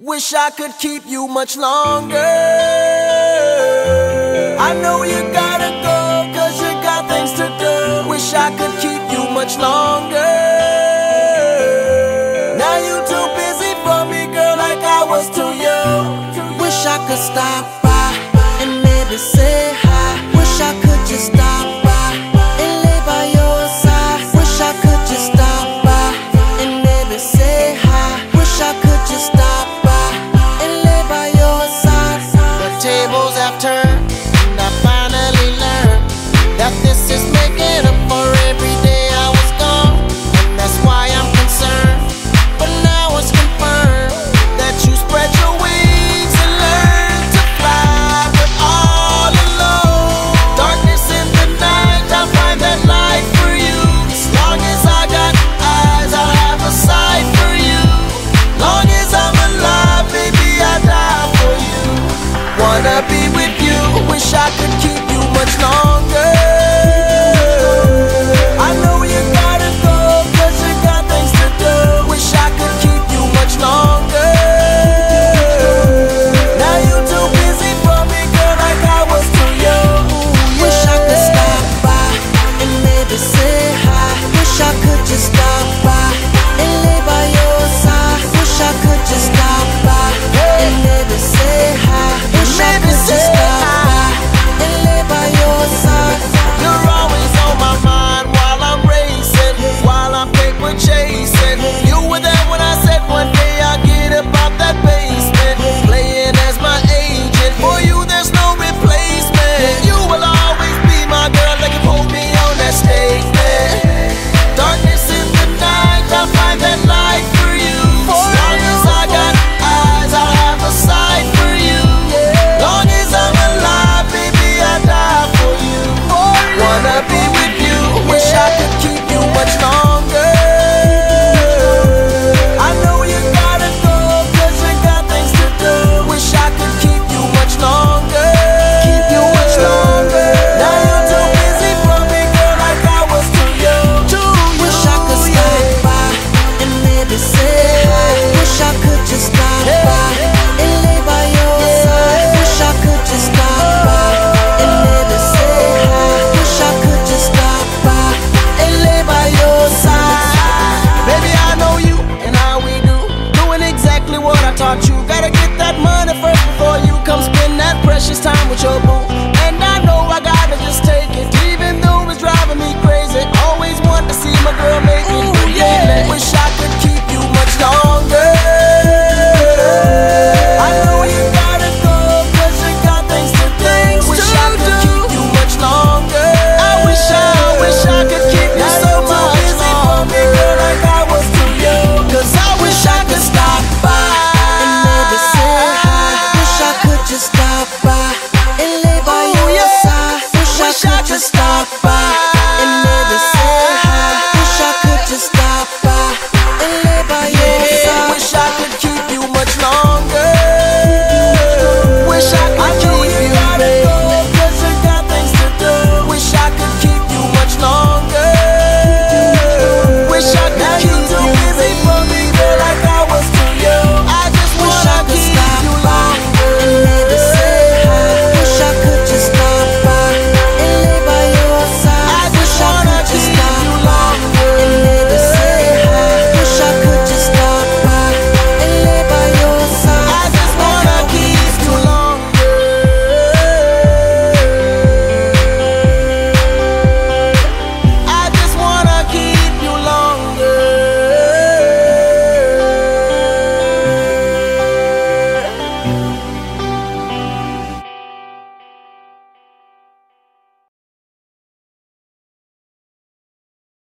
Wish I could keep you much longer. I know you gotta go, cause you got things to do. Wish I could keep you much longer. Now you too busy for me, girl, like I was too young. Wish I could stop by and maybe say. tables wish I could keep you much longer. negotiable. And I know I gotta just take it, even though it's driving me crazy. Always want to see my girl make